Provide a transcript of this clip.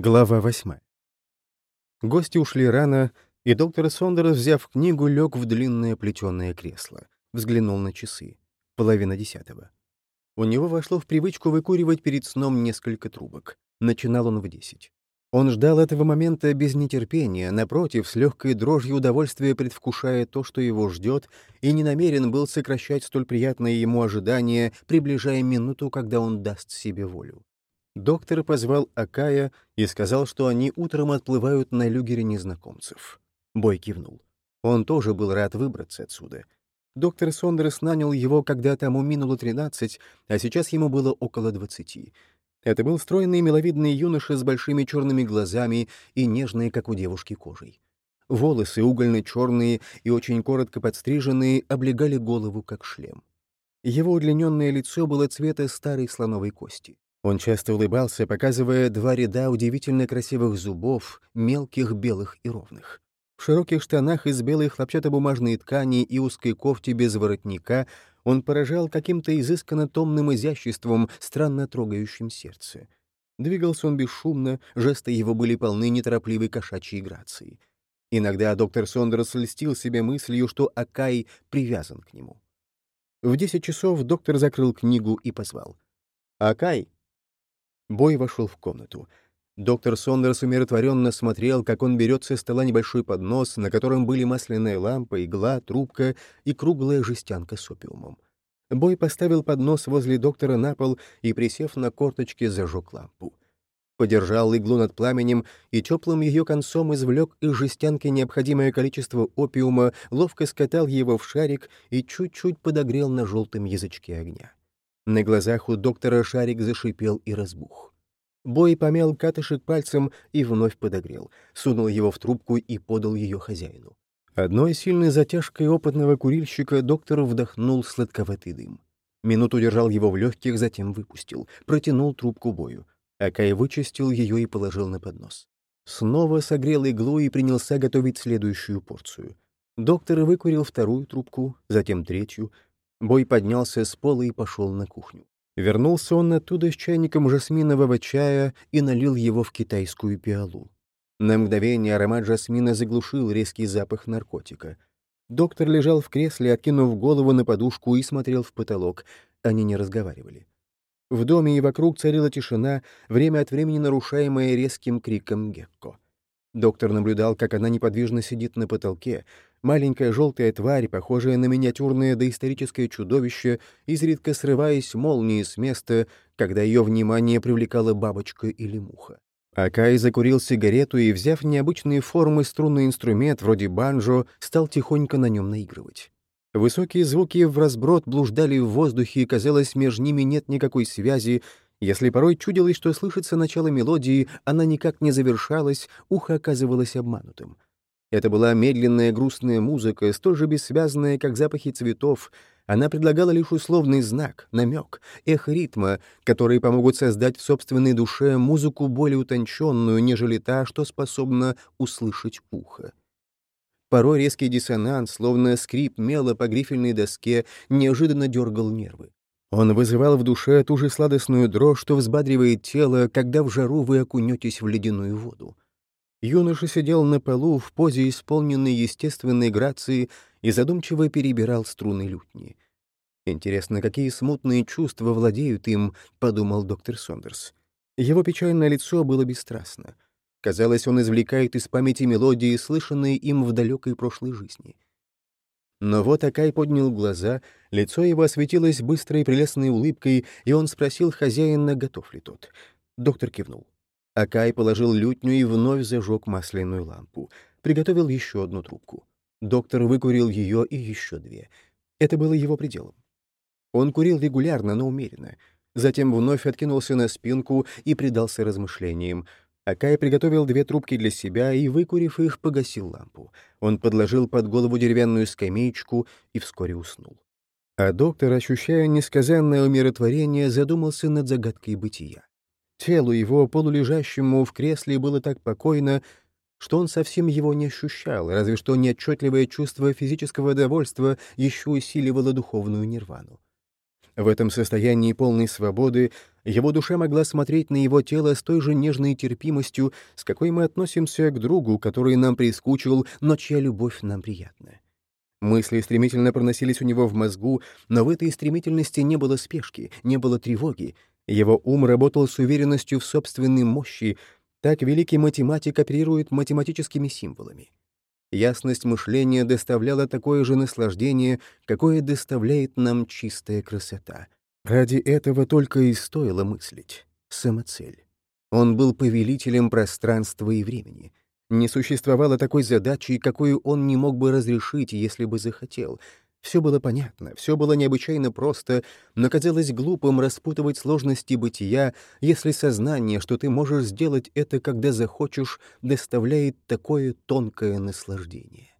Глава восьмая. Гости ушли рано, и доктор Сондерс, взяв книгу, лег в длинное плетеное кресло. Взглянул на часы. Половина десятого. У него вошло в привычку выкуривать перед сном несколько трубок. Начинал он в десять. Он ждал этого момента без нетерпения, напротив, с легкой дрожью удовольствия предвкушая то, что его ждет, и не намерен был сокращать столь приятное ему ожидание, приближая минуту, когда он даст себе волю. Доктор позвал Акая и сказал, что они утром отплывают на люгере незнакомцев. Бой кивнул. Он тоже был рад выбраться отсюда. Доктор Сондерс нанял его, когда тому минуло 13, а сейчас ему было около 20. Это был стройный миловидный юноша с большими черными глазами и нежной, как у девушки, кожей. Волосы угольно-черные и очень коротко подстриженные облегали голову, как шлем. Его удлиненное лицо было цвета старой слоновой кости. Он часто улыбался, показывая два ряда удивительно красивых зубов, мелких, белых и ровных. В широких штанах из белой хлопчатобумажной ткани и узкой кофте без воротника он поражал каким-то изысканно томным изяществом, странно трогающим сердце. Двигался он бесшумно, жесты его были полны неторопливой кошачьей грации. Иногда доктор Сондерс льстил себе мыслью, что Акай привязан к нему. В десять часов доктор закрыл книгу и позвал. «Акай, Бой вошел в комнату. Доктор Сондерс умиротворенно смотрел, как он берет со стола небольшой поднос, на котором были масляная лампа, игла, трубка и круглая жестянка с опиумом. Бой поставил поднос возле доктора на пол и, присев на корточки, зажег лампу. Подержал иглу над пламенем и теплым ее концом извлек из жестянки необходимое количество опиума, ловко скатал его в шарик и чуть-чуть подогрел на желтом язычке огня. На глазах у доктора шарик зашипел и разбух. Бой помял катышек пальцем и вновь подогрел, сунул его в трубку и подал ее хозяину. Одной сильной затяжкой опытного курильщика доктор вдохнул сладковатый дым. Минуту держал его в легких, затем выпустил, протянул трубку Бою. Акай вычистил ее и положил на поднос. Снова согрел иглу и принялся готовить следующую порцию. Доктор выкурил вторую трубку, затем третью, Бой поднялся с пола и пошел на кухню. Вернулся он оттуда с чайником жасминового чая и налил его в китайскую пиалу. На мгновение аромат жасмина заглушил резкий запах наркотика. Доктор лежал в кресле, откинув голову на подушку и смотрел в потолок. Они не разговаривали. В доме и вокруг царила тишина, время от времени нарушаемая резким криком Гекко. Доктор наблюдал, как она неподвижно сидит на потолке, Маленькая желтая тварь, похожая на миниатюрное доисторическое чудовище, изредка срываясь молнией с места, когда ее внимание привлекала бабочка или муха. Акай закурил сигарету и, взяв необычные формы струнный инструмент, вроде банджо, стал тихонько на нем наигрывать. Высокие звуки в разброд блуждали в воздухе, и, казалось, между ними нет никакой связи. Если порой чудилось, что слышится начало мелодии, она никак не завершалась, ухо оказывалось обманутым. Это была медленная грустная музыка, столь же бессвязная, как запахи цветов. Она предлагала лишь условный знак, намек, эхо ритма, которые помогут создать в собственной душе музыку более утонченную, нежели та, что способна услышать ухо. Порой резкий диссонанс, словно скрип мела по грифельной доске, неожиданно дергал нервы. Он вызывал в душе ту же сладостную дрожь, что взбадривает тело, когда в жару вы окунетесь в ледяную воду. Юноша сидел на полу в позе исполненной естественной грации и задумчиво перебирал струны лютни. «Интересно, какие смутные чувства владеют им», — подумал доктор Сондерс. Его печальное лицо было бесстрастно. Казалось, он извлекает из памяти мелодии, слышанные им в далекой прошлой жизни. Но вот Акай поднял глаза, лицо его осветилось быстрой прелестной улыбкой, и он спросил хозяина, готов ли тот. Доктор кивнул. Акай положил лютню и вновь зажег масляную лампу. Приготовил еще одну трубку. Доктор выкурил ее и еще две. Это было его пределом. Он курил регулярно, но умеренно. Затем вновь откинулся на спинку и предался размышлениям. Акай приготовил две трубки для себя и, выкурив их, погасил лампу. Он подложил под голову деревянную скамеечку и вскоре уснул. А доктор, ощущая несказанное умиротворение, задумался над загадкой бытия. Телу его, полулежащему в кресле, было так покойно, что он совсем его не ощущал, разве что неотчетливое чувство физического довольства еще усиливало духовную нирвану. В этом состоянии полной свободы его душа могла смотреть на его тело с той же нежной терпимостью, с какой мы относимся к другу, который нам прискучил, но чья любовь нам приятна. Мысли стремительно проносились у него в мозгу, но в этой стремительности не было спешки, не было тревоги. Его ум работал с уверенностью в собственной мощи, так великий математик оперирует математическими символами. Ясность мышления доставляла такое же наслаждение, какое доставляет нам чистая красота. Ради этого только и стоило мыслить. Самоцель. Он был повелителем пространства и времени. Не существовало такой задачи, какую он не мог бы разрешить, если бы захотел. Все было понятно, все было необычайно просто, но казалось глупым распутывать сложности бытия, если сознание, что ты можешь сделать это, когда захочешь, доставляет такое тонкое наслаждение.